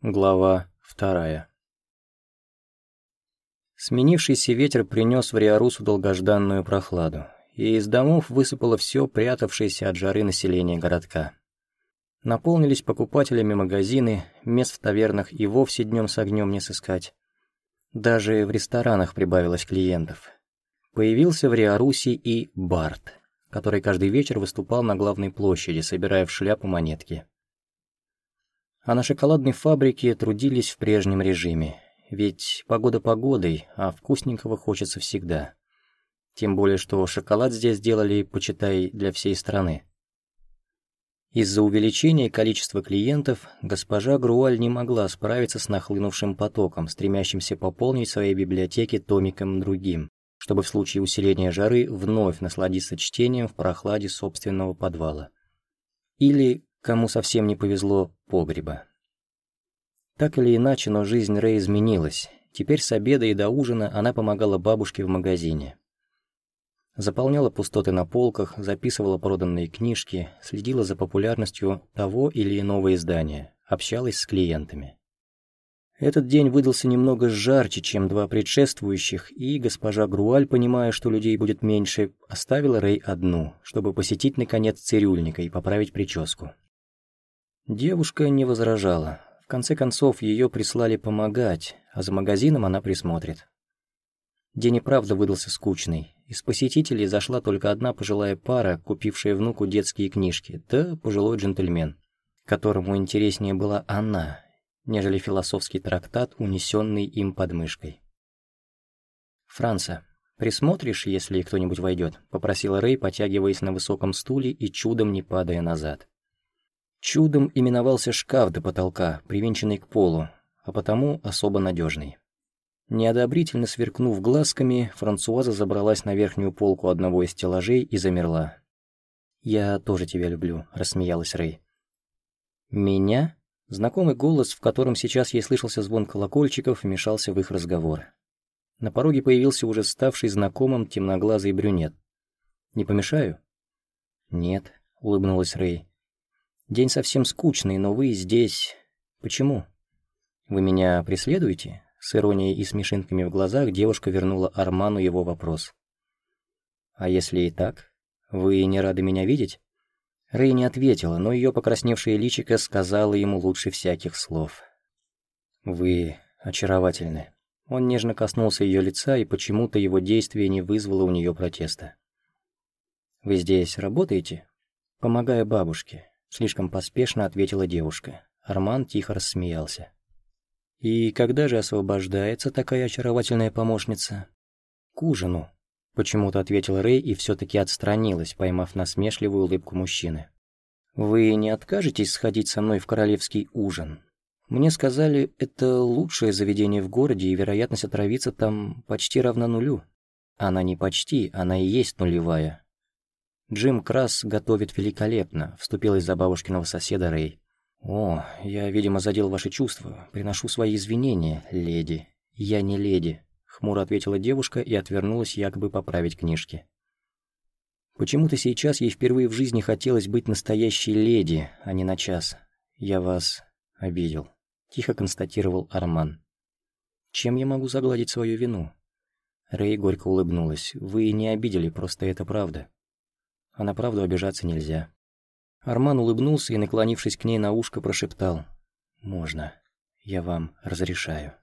Глава вторая Сменившийся ветер принес в Риарусу долгожданную прохладу, и из домов высыпало все прятавшееся от жары население городка. Наполнились покупателями магазины, мест в тавернах и вовсе днем с огнем не сыскать. Даже в ресторанах прибавилось клиентов. Появился в Риарусе и Барт, который каждый вечер выступал на главной площади, собирая в шляпу монетки а на шоколадной фабрике трудились в прежнем режиме. Ведь погода погодой, а вкусненького хочется всегда. Тем более, что шоколад здесь делали, почитай, для всей страны. Из-за увеличения количества клиентов госпожа Груаль не могла справиться с нахлынувшим потоком, стремящимся пополнить свои библиотеки томиком другим, чтобы в случае усиления жары вновь насладиться чтением в прохладе собственного подвала. Или, кому совсем не повезло, погреба. Так или иначе, но жизнь Рэй изменилась. Теперь с обеда и до ужина она помогала бабушке в магазине. Заполняла пустоты на полках, записывала проданные книжки, следила за популярностью того или иного издания, общалась с клиентами. Этот день выдался немного жарче, чем два предшествующих, и госпожа Груаль, понимая, что людей будет меньше, оставила Рэй одну, чтобы посетить, наконец, цирюльника и поправить прическу. Девушка не возражала. В конце концов, ее прислали помогать, а за магазином она присмотрит. День и правда выдался скучный. Из посетителей зашла только одна пожилая пара, купившая внуку детские книжки, да пожилой джентльмен, которому интереснее была она, нежели философский трактат, унесенный им под мышкой. «Франца, присмотришь, если кто-нибудь войдет?» — попросила Рэй, потягиваясь на высоком стуле и чудом не падая назад. Чудом именовался шкаф до потолка, привинченный к полу, а потому особо надежный. Неодобрительно сверкнув глазками, Франсуаза забралась на верхнюю полку одного из стеллажей и замерла. «Я тоже тебя люблю», — рассмеялась Рэй. «Меня?» Знакомый голос, в котором сейчас ей слышался звон колокольчиков, вмешался в их разговор. На пороге появился уже ставший знакомым темноглазый брюнет. «Не помешаю?» «Нет», — улыбнулась Рэй. День совсем скучный, но вы здесь... Почему? Вы меня преследуете? С иронией и смешинками в глазах девушка вернула Арману его вопрос. А если и так? Вы не рады меня видеть? Рэй не ответила, но ее покрасневшее личико сказала ему лучше всяких слов. «Вы очаровательны». Он нежно коснулся ее лица, и почему-то его действие не вызвало у нее протеста. «Вы здесь работаете?» «Помогая бабушке. Слишком поспешно ответила девушка. Арман тихо рассмеялся. «И когда же освобождается такая очаровательная помощница?» «К ужину», — почему-то ответила Рэй и все-таки отстранилась, поймав насмешливую улыбку мужчины. «Вы не откажетесь сходить со мной в королевский ужин? Мне сказали, это лучшее заведение в городе, и вероятность отравиться там почти равна нулю. Она не почти, она и есть нулевая. Джим Крас готовит великолепно, вступилась за бабушкиного соседа Рэй. О, я, видимо, задел ваши чувства. Приношу свои извинения, леди. Я не леди, хмуро ответила девушка и отвернулась якобы поправить книжки. Почему-то сейчас ей впервые в жизни хотелось быть настоящей леди, а не на час. Я вас обидел, тихо констатировал Арман. Чем я могу загладить свою вину? Рэй горько улыбнулась. Вы не обидели, просто это правда а на правду обижаться нельзя. Арман улыбнулся и, наклонившись к ней на ушко, прошептал «Можно. Я вам разрешаю».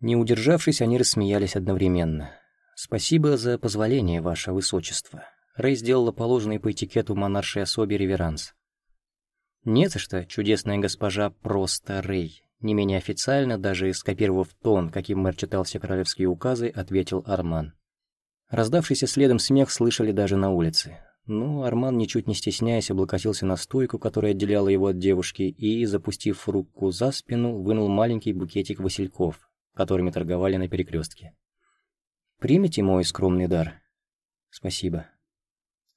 Не удержавшись, они рассмеялись одновременно. «Спасибо за позволение, ваше высочество». Рэй сделала положенный по этикету монаршей особе реверанс. «Не за что, чудесная госпожа, просто Рэй». Не менее официально, даже скопировав тон, каким мэр читал все королевские указы, ответил Арман. Раздавшийся следом смех слышали даже на улице. Но Арман, ничуть не стесняясь, облокотился на стойку, которая отделяла его от девушки, и, запустив руку за спину, вынул маленький букетик васильков, которыми торговали на перекрестке. «Примите мой скромный дар?» «Спасибо».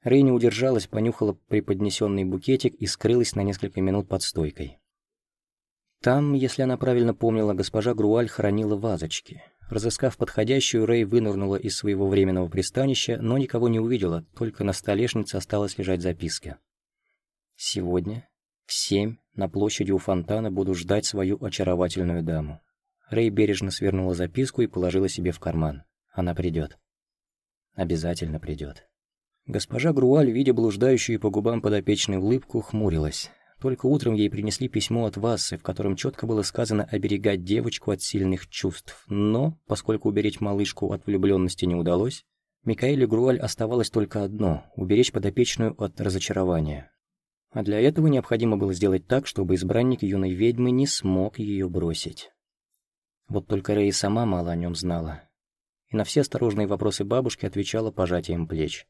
Рэй не удержалась, понюхала преподнесенный букетик и скрылась на несколько минут под стойкой. Там, если она правильно помнила, госпожа Груаль хранила вазочки. Разыскав подходящую, Рэй вынырнула из своего временного пристанища, но никого не увидела, только на столешнице осталась лежать записка. «Сегодня, в семь на площади у фонтана буду ждать свою очаровательную даму. Рэй бережно свернула записку и положила себе в карман. Она придет. Обязательно придет. Госпожа Груаль, видя блуждающую по губам подопечной улыбку, хмурилась. Только утром ей принесли письмо от Вассы, в котором четко было сказано оберегать девочку от сильных чувств. Но, поскольку уберечь малышку от влюбленности не удалось, Микаэле Груаль оставалось только одно — уберечь подопечную от разочарования. А для этого необходимо было сделать так, чтобы избранник юной ведьмы не смог ее бросить. Вот только Рэй сама мало о нем знала. И на все осторожные вопросы бабушки отвечала пожатием плеч.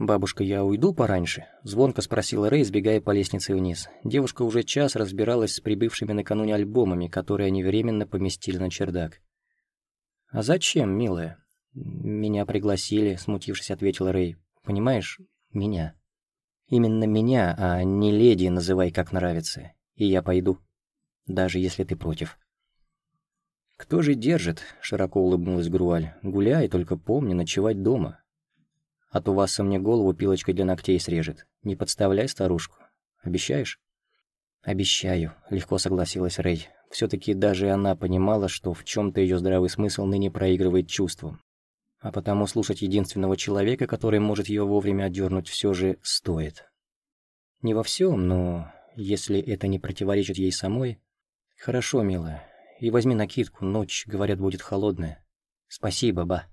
«Бабушка, я уйду пораньше?» — звонко спросила Рэй, сбегая по лестнице вниз. Девушка уже час разбиралась с прибывшими накануне альбомами, которые они временно поместили на чердак. «А зачем, милая?» «Меня пригласили», — смутившись, ответила Рэй. «Понимаешь, меня». Именно меня, а не леди называй как нравится. И я пойду. Даже если ты против. «Кто же держит?» — широко улыбнулась Груаль. «Гуляй, только помни, ночевать дома. А то вас мне голову пилочкой для ногтей срежет. Не подставляй старушку. Обещаешь?» «Обещаю», — легко согласилась Рэй. все таки даже она понимала, что в чем то ее здравый смысл ныне проигрывает чувствам а потому слушать единственного человека, который может ее вовремя отдернуть, все же стоит. Не во всем, но если это не противоречит ей самой... Хорошо, милая, и возьми накидку, ночь, говорят, будет холодная. Спасибо, ба.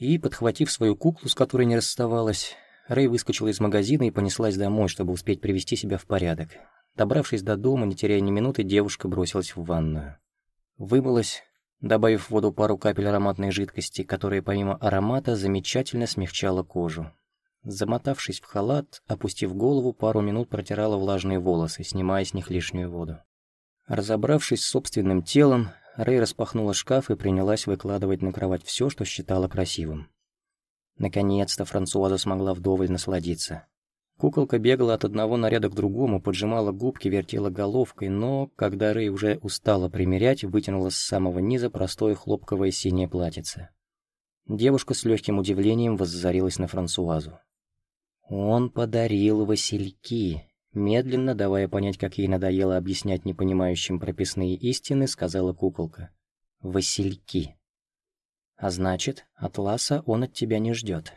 И, подхватив свою куклу, с которой не расставалась, Рэй выскочила из магазина и понеслась домой, чтобы успеть привести себя в порядок. Добравшись до дома, не теряя ни минуты, девушка бросилась в ванную. Вымылась, добавив в воду пару капель ароматной жидкости, которая помимо аромата замечательно смягчала кожу. Замотавшись в халат, опустив голову, пару минут протирала влажные волосы, снимая с них лишнюю воду. Разобравшись с собственным телом, Рэй распахнула шкаф и принялась выкладывать на кровать все, что считала красивым. Наконец-то Франсуаза смогла вдоволь насладиться. Куколка бегала от одного наряда к другому, поджимала губки, вертела головкой, но, когда Рэй уже устала примерять, вытянула с самого низа простое хлопковое синее платьице. Девушка с легким удивлением воззарилась на Франсуазу. «Он подарил васильки», медленно, давая понять, как ей надоело объяснять непонимающим прописные истины, сказала куколка. «Васильки». «А значит, атласа он от тебя не ждет.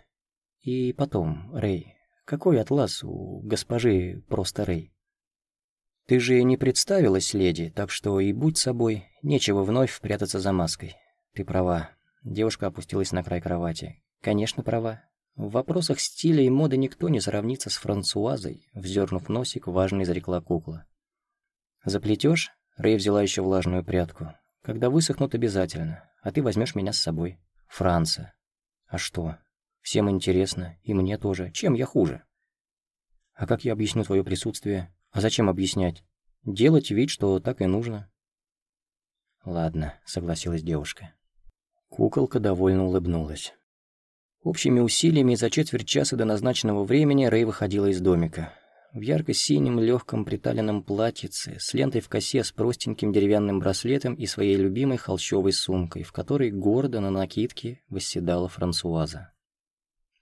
И потом, Рэй, какой атлас у госпожи просто Рэй? Ты же не представилась, леди, так что и будь собой, нечего вновь прятаться за маской. Ты права. Девушка опустилась на край кровати. Конечно, права. В вопросах стиля и моды никто не сравнится с Франсуазой, вздернув носик, важно изрекла кукла. Заплетешь? Рэй взяла еще влажную прядку. Когда высохнут обязательно, а ты возьмешь меня с собой. Франца. А что, Всем интересно, и мне тоже. Чем я хуже? А как я объясню твое присутствие? А зачем объяснять? Делать вид, что так и нужно. Ладно, согласилась девушка. Куколка довольно улыбнулась. Общими усилиями за четверть часа до назначенного времени Рэй выходила из домика. В ярко-синем легком приталенном платьице, с лентой в косе с простеньким деревянным браслетом и своей любимой холщовой сумкой, в которой гордо на накидке восседала Франсуаза.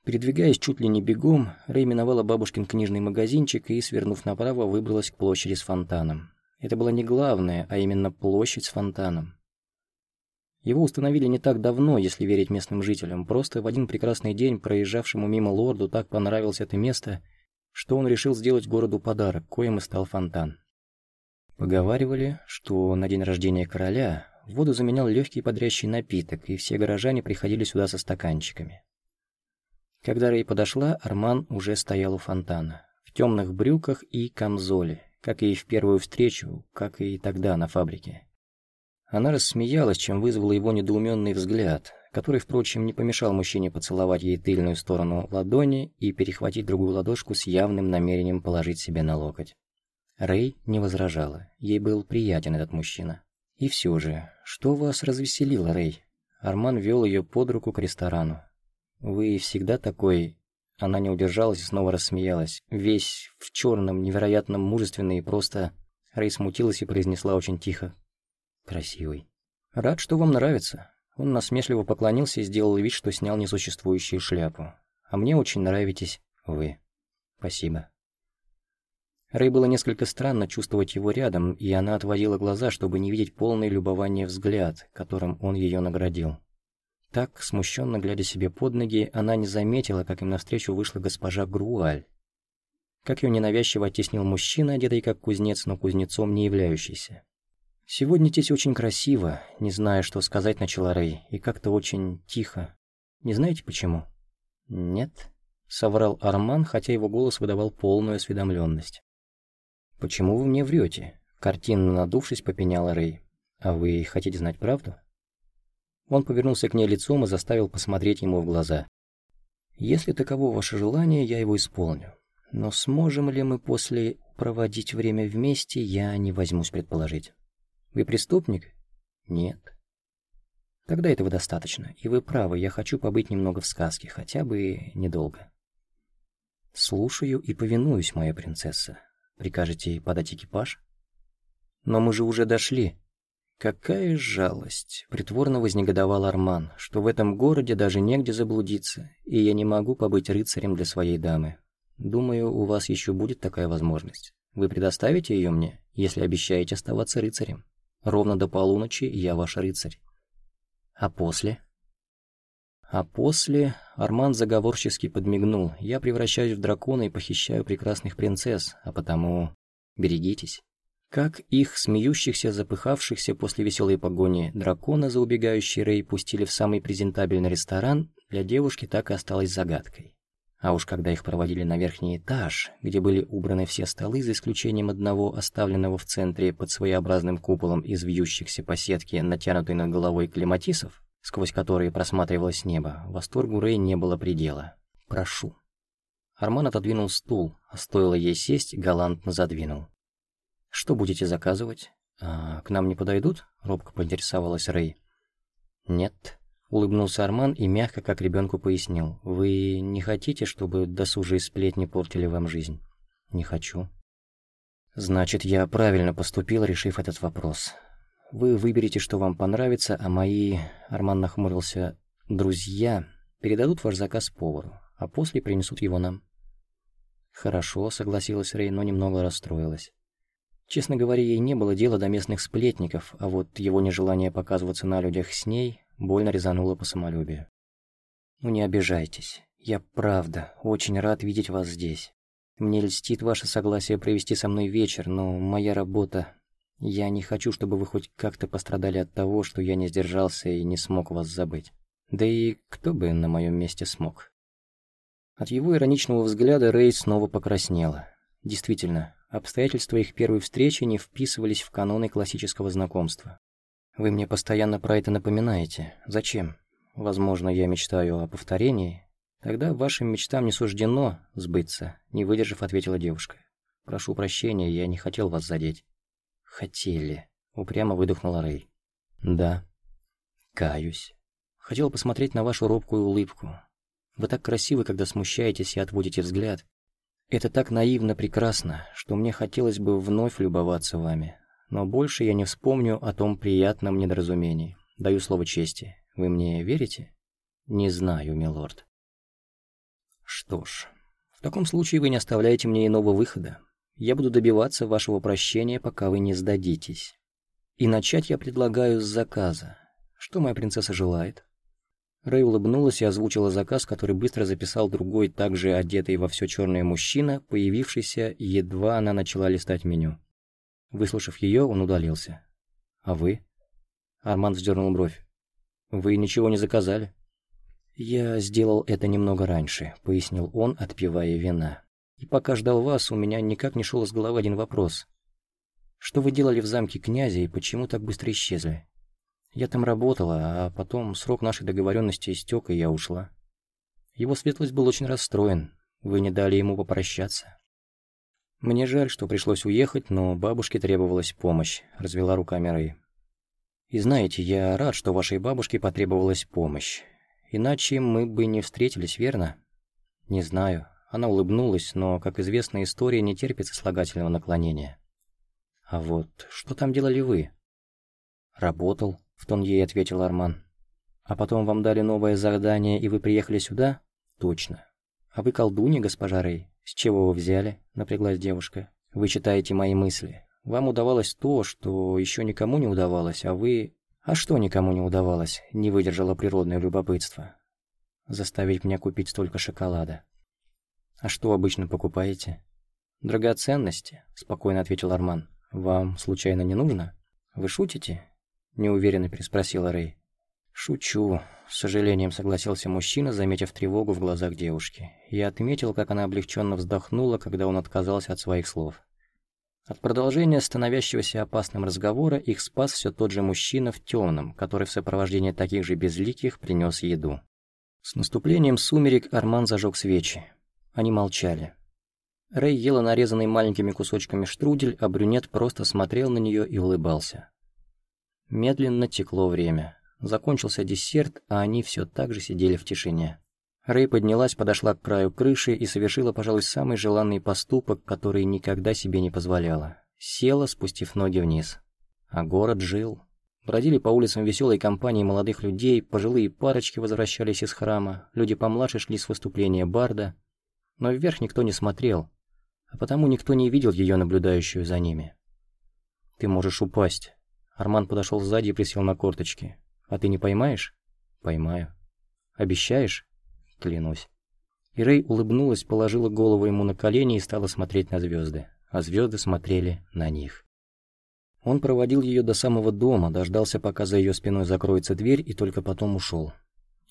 Передвигаясь чуть ли не бегом, Рэй миновала бабушкин книжный магазинчик и, свернув направо, выбралась к площади с фонтаном. Это была не главная, а именно площадь с фонтаном. Его установили не так давно, если верить местным жителям. Просто в один прекрасный день проезжавшему мимо лорду так понравилось это место, что он решил сделать городу подарок, коим и стал фонтан. Поговаривали, что на день рождения короля воду заменял легкий подрящий напиток, и все горожане приходили сюда со стаканчиками. Когда Рэй подошла, Арман уже стоял у фонтана, в темных брюках и камзоле, как и в первую встречу, как и тогда на фабрике. Она рассмеялась, чем вызвала его недоуменный взгляд, который, впрочем, не помешал мужчине поцеловать ей тыльную сторону ладони и перехватить другую ладошку с явным намерением положить себе на локоть. Рэй не возражала, ей был приятен этот мужчина. И все же, что вас развеселило, Рэй? Арман вел ее под руку к ресторану, «Вы всегда такой...» Она не удержалась и снова рассмеялась. Весь в черном, невероятно мужественный и просто... Рэй смутилась и произнесла очень тихо. «Красивый». «Рад, что вам нравится». Он насмешливо поклонился и сделал вид, что снял несуществующую шляпу. «А мне очень нравитесь вы. Спасибо». Рэй было несколько странно чувствовать его рядом, и она отводила глаза, чтобы не видеть полное любование взгляд, которым он ее наградил. Так, смущенно глядя себе под ноги, она не заметила, как им навстречу вышла госпожа Груаль. Как ее ненавязчиво оттеснил мужчина, одетый как кузнец, но кузнецом не являющийся. «Сегодня здесь очень красиво, не зная, что сказать, начала Рэй, и как-то очень тихо. Не знаете почему?» «Нет», — соврал Арман, хотя его голос выдавал полную осведомленность. «Почему вы мне врете?» Картинно надувшись, попеняла Рэй. «А вы хотите знать правду?» Он повернулся к ней лицом и заставил посмотреть ему в глаза. «Если таково ваше желание, я его исполню. Но сможем ли мы после проводить время вместе, я не возьмусь предположить. Вы преступник? Нет. Тогда этого достаточно, и вы правы, я хочу побыть немного в сказке, хотя бы недолго. Слушаю и повинуюсь, моя принцесса. Прикажете подать экипаж? Но мы же уже дошли. Какая жалость, притворно вознегодовал Арман, что в этом городе даже негде заблудиться, и я не могу побыть рыцарем для своей дамы. Думаю, у вас еще будет такая возможность. Вы предоставите ее мне, если обещаете оставаться рыцарем. Ровно до полуночи я ваш рыцарь. А после? А после Арман заговорчески подмигнул. Я превращаюсь в дракона и похищаю прекрасных принцесс, а потому берегитесь. Как их, смеющихся, запыхавшихся после веселой погони дракона за убегающий Рэй пустили в самый презентабельный ресторан, для девушки так и осталось загадкой. А уж когда их проводили на верхний этаж, где были убраны все столы, за исключением одного, оставленного в центре под своеобразным куполом из вьющихся по сетке, натянутой над головой клематисов, сквозь которые просматривалось небо, восторгу Рэй не было предела. «Прошу». Арман отодвинул стул, а стоило ей сесть, галантно задвинул. «Что будете заказывать? А, к нам не подойдут?» — робко поинтересовалась Рэй. «Нет», — улыбнулся Арман и мягко, как ребенку пояснил. «Вы не хотите, чтобы досужие сплетни портили вам жизнь?» «Не хочу». «Значит, я правильно поступил, решив этот вопрос. Вы выберете, что вам понравится, а мои, Арман нахмурился, друзья передадут ваш заказ повару, а после принесут его нам. Хорошо, согласилась Рей, но немного расстроилась. Честно говоря, ей не было дела до местных сплетников, а вот его нежелание показываться на людях с ней больно резануло по самолюбию. «Ну не обижайтесь. Я правда очень рад видеть вас здесь. Мне льстит ваше согласие провести со мной вечер, но моя работа я не хочу, чтобы вы хоть как-то пострадали от того, что я не сдержался и не смог вас забыть. Да и кто бы на моем месте смог? От его ироничного взгляда Рэй снова покраснела. Действительно, обстоятельства их первой встречи не вписывались в каноны классического знакомства. Вы мне постоянно про это напоминаете. Зачем? Возможно, я мечтаю о повторении. Тогда вашим мечтам не суждено сбыться, не выдержав, ответила девушка. Прошу прощения, я не хотел вас задеть. «Хотели», — упрямо выдохнула Рэй. «Да». «Каюсь. Хотел посмотреть на вашу робкую улыбку. Вы так красивы, когда смущаетесь и отводите взгляд. Это так наивно прекрасно, что мне хотелось бы вновь любоваться вами. Но больше я не вспомню о том приятном недоразумении. Даю слово чести. Вы мне верите?» «Не знаю, милорд». «Что ж, в таком случае вы не оставляете мне иного выхода. Я буду добиваться вашего прощения, пока вы не сдадитесь. И начать я предлагаю с заказа. Что моя принцесса желает?» Рэй улыбнулась и озвучила заказ, который быстро записал другой, также одетый во все черное мужчина, появившийся, едва она начала листать меню. Выслушав ее, он удалился. «А вы?» Арман вздернул бровь. «Вы ничего не заказали?» «Я сделал это немного раньше», — пояснил он, отпивая вина. И пока ждал вас, у меня никак не шел из головы один вопрос. Что вы делали в замке князя и почему так быстро исчезли? Я там работала, а потом срок нашей договоренности истек, и я ушла. Его светлость был очень расстроен. Вы не дали ему попрощаться. Мне жаль, что пришлось уехать, но бабушке требовалась помощь, развела руками Рэй. И знаете, я рад, что вашей бабушке потребовалась помощь. Иначе мы бы не встретились, верно? Не знаю. Она улыбнулась, но, как известно, история не терпит сослагательного наклонения. «А вот что там делали вы?» «Работал», — в тон ей ответил Арман. «А потом вам дали новое задание, и вы приехали сюда?» «Точно. А вы колдунья, госпожа Рэй? С чего вы взяли?» — напряглась девушка. Вы читаете мои мысли. Вам удавалось то, что еще никому не удавалось, а вы... А что никому не удавалось, не выдержало природное любопытство. Заставить меня купить столько шоколада. А что обычно покупаете? Драгоценности, спокойно ответил Арман. Вам, случайно, не нужно? Вы шутите? Неуверенно переспросила Рэй. «Шучу», — с сожалением согласился мужчина, заметив тревогу в глазах девушки. Я отметил, как она облегченно вздохнула, когда он отказался от своих слов. От продолжения становящегося опасным разговора их спас все тот же мужчина в темном, который в сопровождении таких же безликих принес еду. С наступлением сумерек Арман зажег свечи. Они молчали. Рэй ела нарезанный маленькими кусочками штрудель, а брюнет просто смотрел на нее и улыбался. Медленно текло время. Закончился десерт, а они все так же сидели в тишине. Рэй поднялась, подошла к краю крыши и совершила, пожалуй, самый желанный поступок, который никогда себе не позволяла. Села, спустив ноги вниз. А город жил. Бродили по улицам веселой компании молодых людей, пожилые парочки возвращались из храма, люди помладше шли с выступления барда. Но вверх никто не смотрел, а потому никто не видел ее, наблюдающую за ними. «Ты можешь упасть». Арман подошел сзади и присел на корточки. А ты не поймаешь? Поймаю. Обещаешь? Клянусь. И Рэй улыбнулась, положила голову ему на колени и стала смотреть на звезды, а звезды смотрели на них. Он проводил ее до самого дома, дождался, пока за ее спиной закроется дверь, и только потом ушел.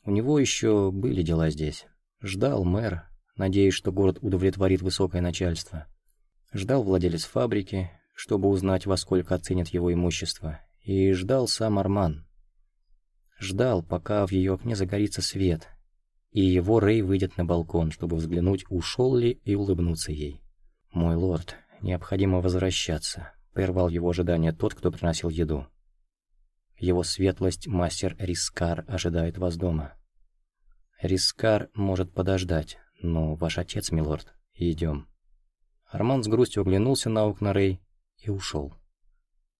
У него еще были дела здесь. Ждал мэр, надеясь, что город удовлетворит высокое начальство. Ждал владелец фабрики, чтобы узнать, во сколько оценят его имущество. И ждал сам Арман, Ждал, пока в ее окне загорится свет, и его Рэй выйдет на балкон, чтобы взглянуть, ушел ли и улыбнуться ей. «Мой лорд, необходимо возвращаться», — прервал его ожидание тот, кто приносил еду. «Его светлость, мастер Рискар, ожидает вас дома». «Рискар может подождать, но ваш отец, милорд, идем». Арман с грустью оглянулся на окна Рэй и ушел.